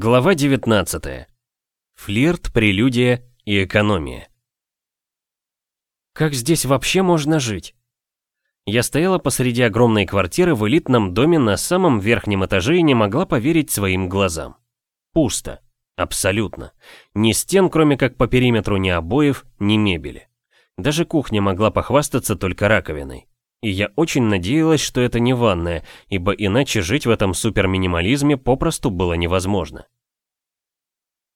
Глава 19. Флирт, прелюдия и экономия. Как здесь вообще можно жить? Я стояла посреди огромной квартиры в элитном доме на самом верхнем этаже и не могла поверить своим глазам. Пусто. Абсолютно. Ни стен, кроме как по периметру, ни обоев, ни мебели. Даже кухня могла похвастаться только раковиной. И я очень надеялась, что это не ванная, ибо иначе жить в этом суперминимализме попросту было невозможно.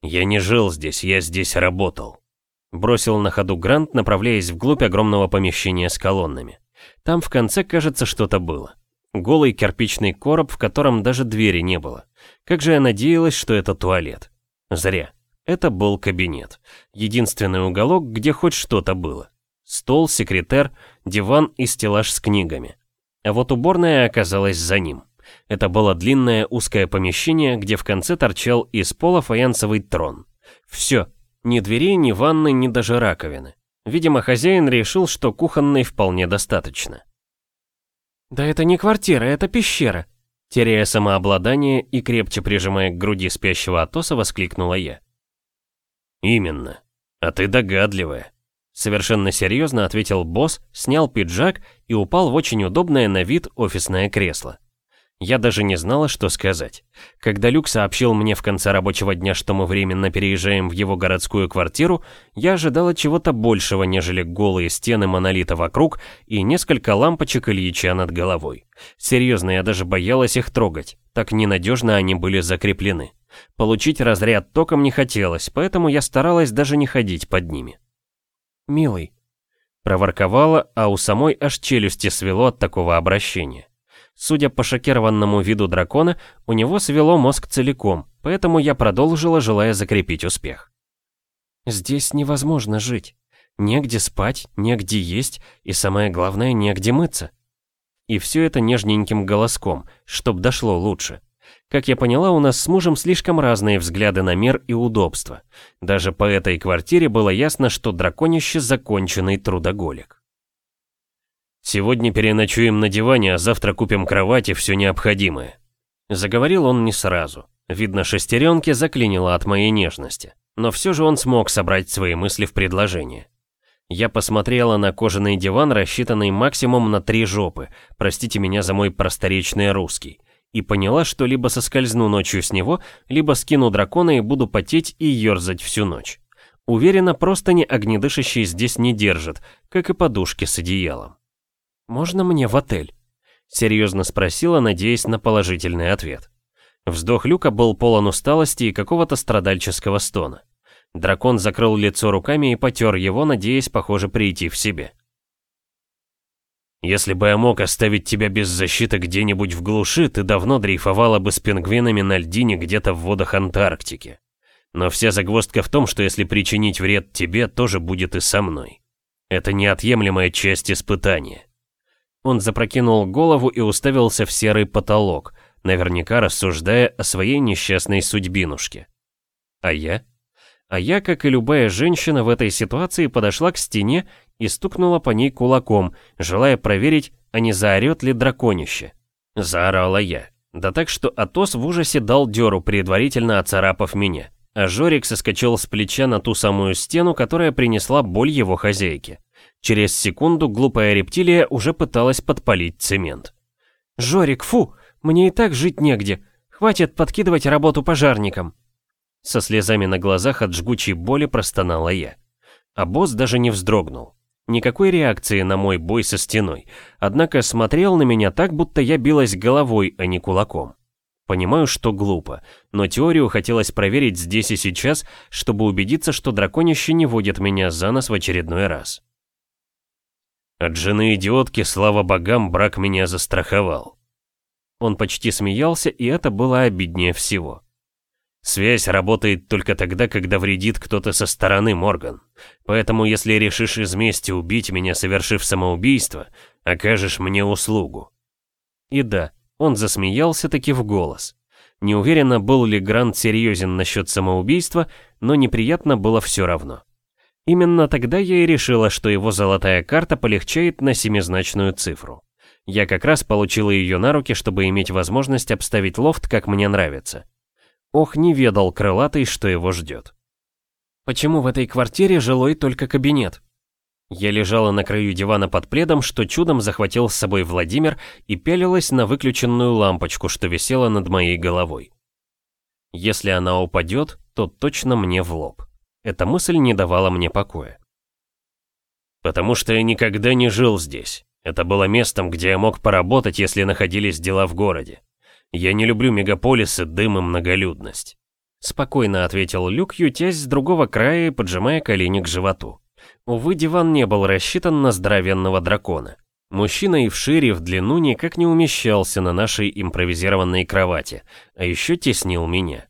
«Я не жил здесь, я здесь работал», — бросил на ходу Грант, направляясь вглубь огромного помещения с колоннами. Там в конце, кажется, что-то было. Голый кирпичный короб, в котором даже двери не было. Как же я надеялась, что это туалет. Зря. Это был кабинет. Единственный уголок, где хоть что-то было. Стол, секретер, диван и стеллаж с книгами. А вот уборная оказалась за ним. Это было длинное узкое помещение, где в конце торчал из пола фаянсовый трон. Все. Ни дверей, ни ванны, ни даже раковины. Видимо, хозяин решил, что кухонной вполне достаточно. «Да это не квартира, это пещера», Теряя самообладание и крепче прижимая к груди спящего Атоса, воскликнула я. «Именно. А ты догадливая. Совершенно серьезно ответил босс, снял пиджак и упал в очень удобное на вид офисное кресло. Я даже не знала, что сказать. Когда Люк сообщил мне в конце рабочего дня, что мы временно переезжаем в его городскую квартиру, я ожидала чего-то большего, нежели голые стены монолита вокруг и несколько лампочек Ильича над головой. Серьезно, я даже боялась их трогать, так ненадежно они были закреплены. Получить разряд током не хотелось, поэтому я старалась даже не ходить под ними милый», проворковала, а у самой аж челюсти свело от такого обращения. Судя по шокированному виду дракона, у него свело мозг целиком, поэтому я продолжила, желая закрепить успех. «Здесь невозможно жить. Негде спать, негде есть и, самое главное, негде мыться». И все это нежненьким голоском, чтоб дошло лучше. Как я поняла, у нас с мужем слишком разные взгляды на мир и удобство. Даже по этой квартире было ясно, что драконище законченный трудоголик. «Сегодня переночуем на диване, а завтра купим кровать и все необходимое». Заговорил он не сразу. Видно, шестеренки заклинило от моей нежности. Но все же он смог собрать свои мысли в предложение. Я посмотрела на кожаный диван, рассчитанный максимум на три жопы. Простите меня за мой просторечный русский и поняла, что либо соскользну ночью с него, либо скину дракона и буду потеть и ерзать всю ночь. Уверена, просто не огнедышащий здесь не держит, как и подушки с одеялом. «Можно мне в отель?» Серьезно спросила, надеясь на положительный ответ. Вздох Люка был полон усталости и какого-то страдальческого стона. Дракон закрыл лицо руками и потер его, надеясь, похоже, прийти в себе. Если бы я мог оставить тебя без защиты где-нибудь в глуши, ты давно дрейфовала бы с пингвинами на льдине где-то в водах Антарктики. Но вся загвоздка в том, что если причинить вред тебе, тоже будет и со мной. Это неотъемлемая часть испытания. Он запрокинул голову и уставился в серый потолок, наверняка рассуждая о своей несчастной судьбинушке. А я? А я, как и любая женщина в этой ситуации, подошла к стене и стукнула по ней кулаком, желая проверить, а не заорет ли драконище. Заорала я. Да так, что Атос в ужасе дал дёру, предварительно оцарапав меня. А Жорик соскочил с плеча на ту самую стену, которая принесла боль его хозяйке. Через секунду глупая рептилия уже пыталась подпалить цемент. «Жорик, фу! Мне и так жить негде! Хватит подкидывать работу пожарникам!» Со слезами на глазах от жгучей боли простонала я. А босс даже не вздрогнул. Никакой реакции на мой бой со стеной, однако смотрел на меня так, будто я билась головой, а не кулаком. Понимаю, что глупо, но теорию хотелось проверить здесь и сейчас, чтобы убедиться, что драконище не водит меня за нос в очередной раз. От жены идиотки, слава богам, брак меня застраховал. Он почти смеялся, и это было обиднее всего. Связь работает только тогда, когда вредит кто-то со стороны, Морган. Поэтому, если решишь из мести убить меня, совершив самоубийство, окажешь мне услугу. И да, он засмеялся таки в голос. Не уверена, был ли Грант серьезен насчет самоубийства, но неприятно было все равно. Именно тогда я и решила, что его золотая карта полегчает на семизначную цифру. Я как раз получила ее на руки, чтобы иметь возможность обставить лофт, как мне нравится. Ох, не ведал крылатый, что его ждет. Почему в этой квартире жилой только кабинет? Я лежала на краю дивана под пледом, что чудом захватил с собой Владимир, и пялилась на выключенную лампочку, что висела над моей головой. Если она упадет, то точно мне в лоб. Эта мысль не давала мне покоя. «Потому что я никогда не жил здесь. Это было местом, где я мог поработать, если находились дела в городе. Я не люблю мегаполисы, дым и многолюдность. Спокойно ответил Люк, ютясь с другого края и поджимая колени к животу. Увы, диван не был рассчитан на здоровенного дракона. Мужчина и в шире, и в длину никак не умещался на нашей импровизированной кровати, а еще теснил меня.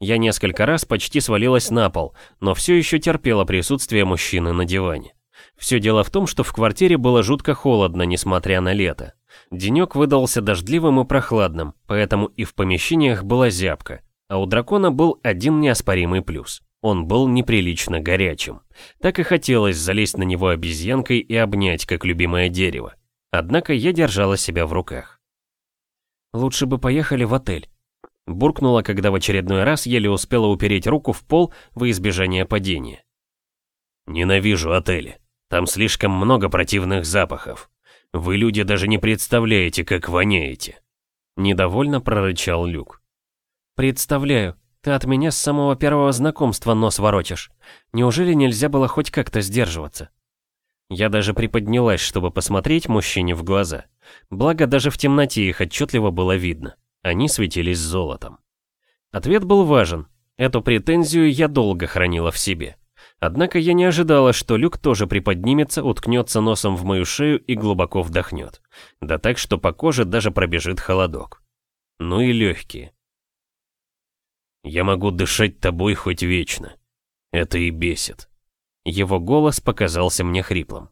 Я несколько раз почти свалилась на пол, но все еще терпела присутствие мужчины на диване. Все дело в том, что в квартире было жутко холодно, несмотря на лето. Денек выдался дождливым и прохладным, поэтому и в помещениях была зябка. А у дракона был один неоспоримый плюс. Он был неприлично горячим. Так и хотелось залезть на него обезьянкой и обнять, как любимое дерево. Однако я держала себя в руках. «Лучше бы поехали в отель», — буркнула, когда в очередной раз еле успела упереть руку в пол во избежание падения. «Ненавижу отели. Там слишком много противных запахов. Вы, люди, даже не представляете, как воняете». Недовольно прорычал Люк. «Представляю. Ты от меня с самого первого знакомства нос воротишь. Неужели нельзя было хоть как-то сдерживаться?» Я даже приподнялась, чтобы посмотреть мужчине в глаза. Благо, даже в темноте их отчетливо было видно. Они светились золотом. Ответ был важен. Эту претензию я долго хранила в себе. Однако я не ожидала, что Люк тоже приподнимется, уткнется носом в мою шею и глубоко вдохнет. Да так, что по коже даже пробежит холодок. Ну и легкие. Я могу дышать тобой хоть вечно. Это и бесит. Его голос показался мне хриплым.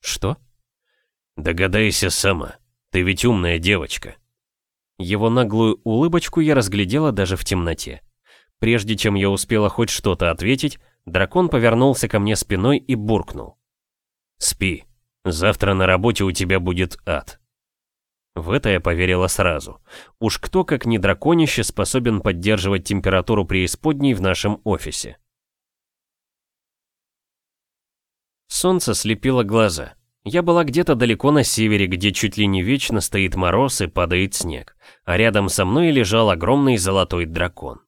Что? Догадайся сама. Ты ведь умная девочка. Его наглую улыбочку я разглядела даже в темноте. Прежде чем я успела хоть что-то ответить, дракон повернулся ко мне спиной и буркнул. «Спи. Завтра на работе у тебя будет ад». В это я поверила сразу. Уж кто, как не драконище, способен поддерживать температуру преисподней в нашем офисе. Солнце слепило глаза. Я была где-то далеко на севере, где чуть ли не вечно стоит мороз и падает снег, а рядом со мной лежал огромный золотой дракон.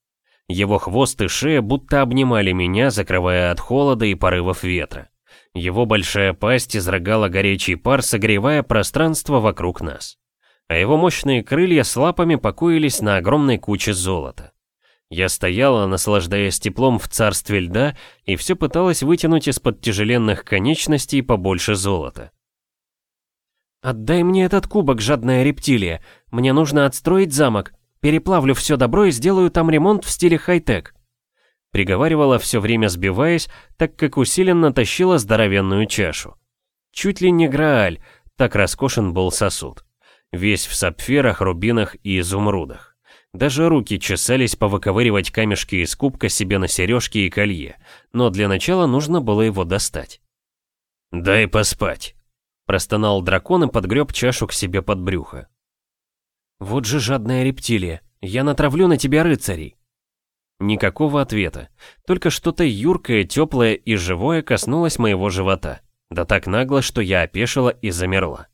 Его хвост и шея будто обнимали меня, закрывая от холода и порывов ветра. Его большая пасть изрыгала горячий пар, согревая пространство вокруг нас а его мощные крылья с лапами покоились на огромной куче золота. Я стояла, наслаждаясь теплом в царстве льда, и все пыталась вытянуть из-под тяжеленных конечностей побольше золота. «Отдай мне этот кубок, жадная рептилия. Мне нужно отстроить замок. Переплавлю все добро и сделаю там ремонт в стиле хай-тек». Приговаривала все время сбиваясь, так как усиленно тащила здоровенную чашу. Чуть ли не Грааль, так роскошен был сосуд весь в сапфирах, рубинах и изумрудах. Даже руки чесались повыковыривать камешки из кубка себе на сережки и колье, но для начала нужно было его достать. «Дай поспать», — простонал дракон и подгреб чашу к себе под брюхо. «Вот же жадная рептилия, я натравлю на тебя рыцарей». Никакого ответа, только что-то юркое, теплое и живое коснулось моего живота, да так нагло, что я опешила и замерла.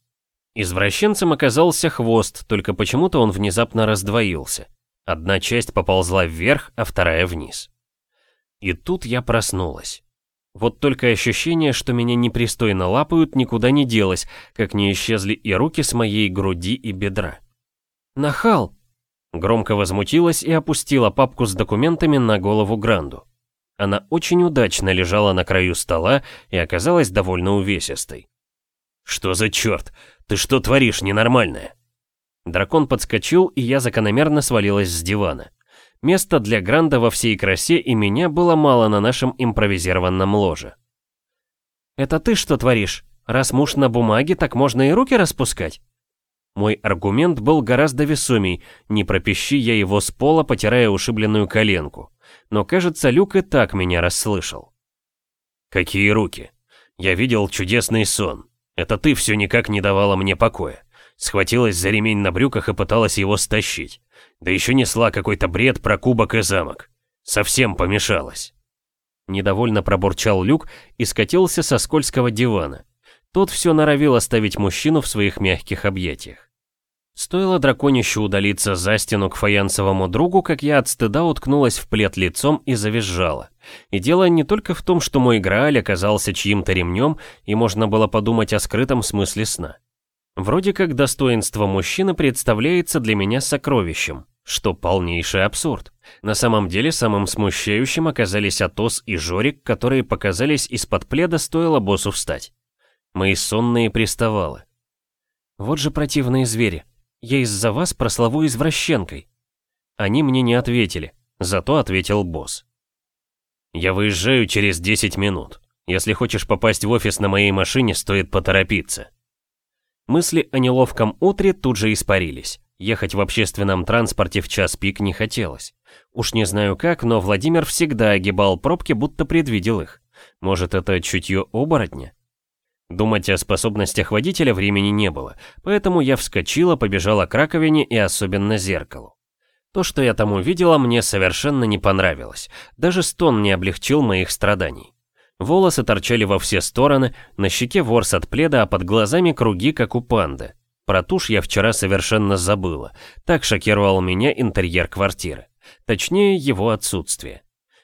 Извращенцем оказался хвост, только почему-то он внезапно раздвоился. Одна часть поползла вверх, а вторая вниз. И тут я проснулась. Вот только ощущение, что меня непристойно лапают, никуда не делось, как не исчезли и руки с моей груди и бедра. «Нахал!» Громко возмутилась и опустила папку с документами на голову Гранду. Она очень удачно лежала на краю стола и оказалась довольно увесистой. «Что за черт? Ты что творишь, ненормальное?» Дракон подскочил, и я закономерно свалилась с дивана. Места для Гранда во всей красе и меня было мало на нашем импровизированном ложе. «Это ты что творишь? Раз муж на бумаге, так можно и руки распускать?» Мой аргумент был гораздо весомей, не пропищи я его с пола, потирая ушибленную коленку. Но, кажется, Люк и так меня расслышал. «Какие руки? Я видел чудесный сон. Это ты все никак не давала мне покоя. Схватилась за ремень на брюках и пыталась его стащить. Да еще несла какой-то бред про кубок и замок. Совсем помешалась. Недовольно пробурчал Люк и скатился со скользкого дивана. Тот все норовил оставить мужчину в своих мягких объятиях. Стоило драконищу удалиться за стену к фаянсовому другу, как я от стыда уткнулась в плед лицом и завизжала. И дело не только в том, что мой Грааль оказался чьим-то ремнем, и можно было подумать о скрытом смысле сна. Вроде как достоинство мужчины представляется для меня сокровищем, что полнейший абсурд. На самом деле самым смущающим оказались Атос и Жорик, которые показались из-под пледа, стоило боссу встать. Мои сонные приставалы. Вот же противные звери. Я из-за вас прослову извращенкой. Они мне не ответили, зато ответил босс. Я выезжаю через 10 минут. Если хочешь попасть в офис на моей машине, стоит поторопиться. Мысли о неловком утре тут же испарились. Ехать в общественном транспорте в час пик не хотелось. Уж не знаю как, но Владимир всегда огибал пробки, будто предвидел их. Может, это чутье оборотня? Думать о способностях водителя времени не было, поэтому я вскочила, побежала к раковине и особенно зеркалу. То, что я там увидела, мне совершенно не понравилось. Даже стон не облегчил моих страданий. Волосы торчали во все стороны, на щеке ворс от пледа, а под глазами круги, как у панды. Про тушь я вчера совершенно забыла. Так шокировал меня интерьер квартиры. Точнее, его отсутствие.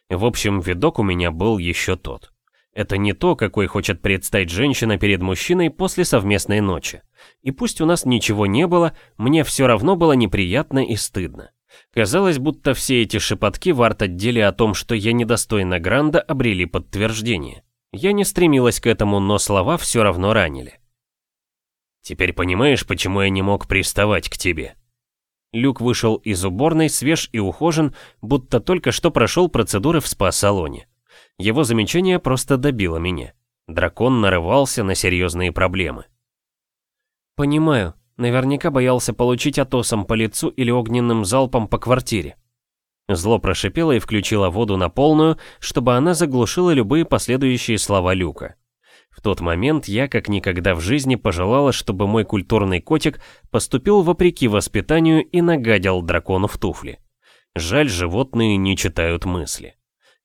В общем, видок у меня был еще тот. Это не то, какой хочет предстать женщина перед мужчиной после совместной ночи. И пусть у нас ничего не было, мне все равно было неприятно и стыдно. Казалось, будто все эти шепотки в арт-отделе о том, что я недостойна Гранда, обрели подтверждение. Я не стремилась к этому, но слова все равно ранили. Теперь понимаешь, почему я не мог приставать к тебе?» Люк вышел из уборной, свеж и ухожен, будто только что прошел процедуры в спа-салоне. Его замечание просто добило меня. Дракон нарывался на серьезные проблемы. «Понимаю. Наверняка боялся получить атосом по лицу или огненным залпом по квартире». Зло прошипело и включило воду на полную, чтобы она заглушила любые последующие слова Люка. В тот момент я как никогда в жизни пожелала, чтобы мой культурный котик поступил вопреки воспитанию и нагадил дракону в туфли. Жаль, животные не читают мысли.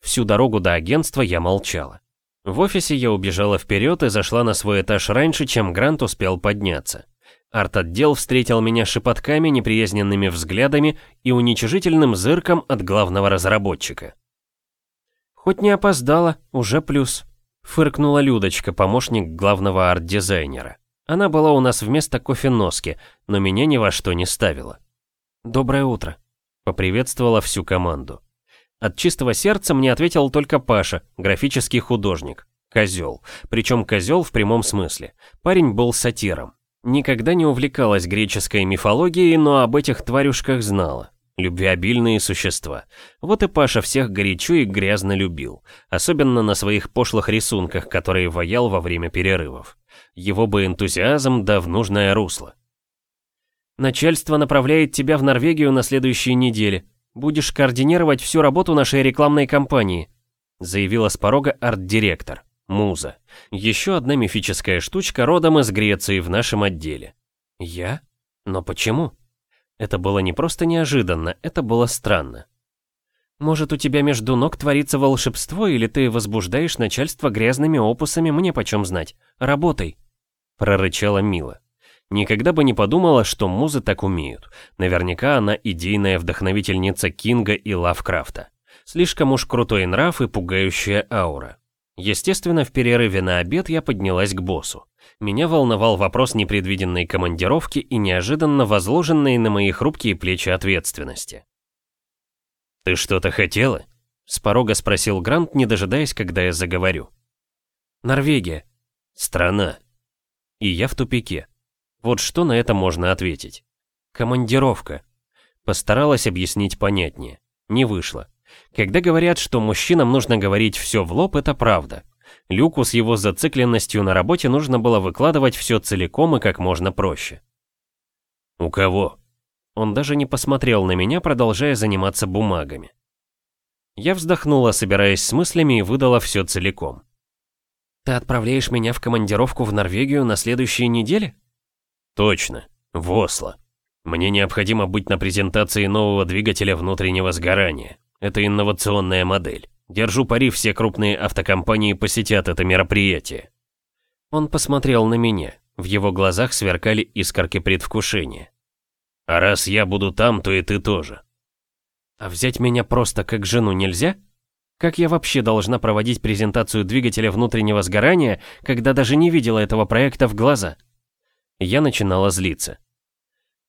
Всю дорогу до агентства я молчала. В офисе я убежала вперед и зашла на свой этаж раньше, чем Грант успел подняться. Арт-отдел встретил меня шепотками, неприязненными взглядами и уничижительным зырком от главного разработчика. «Хоть не опоздала, уже плюс», Фыркнула Людочка, помощник главного арт-дизайнера. Она была у нас вместо кофеноски, но меня ни во что не ставила. «Доброе утро», — поприветствовала всю команду. От чистого сердца мне ответил только Паша, графический художник. Козел. Причем козел в прямом смысле. Парень был сатиром. Никогда не увлекалась греческой мифологией, но об этих тварюшках знала любвеобильные существа. Вот и Паша всех горячо и грязно любил, особенно на своих пошлых рисунках, которые ваял во время перерывов. Его бы энтузиазм да в нужное русло. «Начальство направляет тебя в Норвегию на следующей неделе. Будешь координировать всю работу нашей рекламной кампании», заявила с порога арт-директор, Муза. Еще одна мифическая штучка родом из Греции в нашем отделе. «Я? Но почему?» Это было не просто неожиданно, это было странно. Может, у тебя между ног творится волшебство, или ты возбуждаешь начальство грязными опусами, мне почем знать. Работай!» Прорычала Мила. Никогда бы не подумала, что музы так умеют. Наверняка она идейная вдохновительница Кинга и Лавкрафта. Слишком уж крутой нрав и пугающая аура. Естественно, в перерыве на обед я поднялась к боссу. Меня волновал вопрос непредвиденной командировки и неожиданно возложенной на мои хрупкие плечи ответственности. «Ты что-то хотела?» — с порога спросил Грант, не дожидаясь, когда я заговорю. «Норвегия». «Страна». И я в тупике. Вот что на это можно ответить. «Командировка». Постаралась объяснить понятнее. Не вышло. Когда говорят, что мужчинам нужно говорить все в лоб, это правда. Люку с его зацикленностью на работе нужно было выкладывать все целиком и как можно проще. «У кого?» Он даже не посмотрел на меня, продолжая заниматься бумагами. Я вздохнула, собираясь с мыслями, и выдала все целиком. «Ты отправляешь меня в командировку в Норвегию на следующей неделе?» «Точно, в Осло». Мне необходимо быть на презентации нового двигателя внутреннего сгорания. Это инновационная модель. Держу пари, все крупные автокомпании посетят это мероприятие. Он посмотрел на меня. В его глазах сверкали искорки предвкушения. А раз я буду там, то и ты тоже. А взять меня просто как жену нельзя? Как я вообще должна проводить презентацию двигателя внутреннего сгорания, когда даже не видела этого проекта в глаза? Я начинала злиться.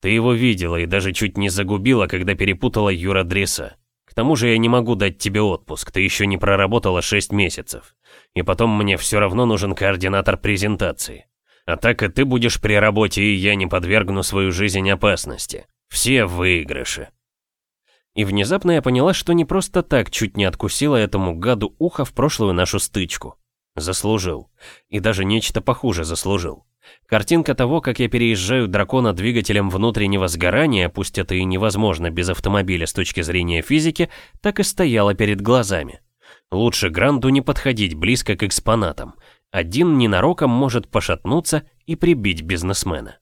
Ты его видела и даже чуть не загубила, когда перепутала юр-адреса. К тому же я не могу дать тебе отпуск, ты еще не проработала 6 месяцев. И потом мне все равно нужен координатор презентации. А так и ты будешь при работе, и я не подвергну свою жизнь опасности. Все выигрыши. И внезапно я поняла, что не просто так чуть не откусила этому гаду ухо в прошлую нашу стычку. Заслужил. И даже нечто похуже заслужил. Картинка того, как я переезжаю дракона двигателем внутреннего сгорания, пусть это и невозможно без автомобиля с точки зрения физики, так и стояла перед глазами. Лучше Гранду не подходить близко к экспонатам. Один ненароком может пошатнуться и прибить бизнесмена.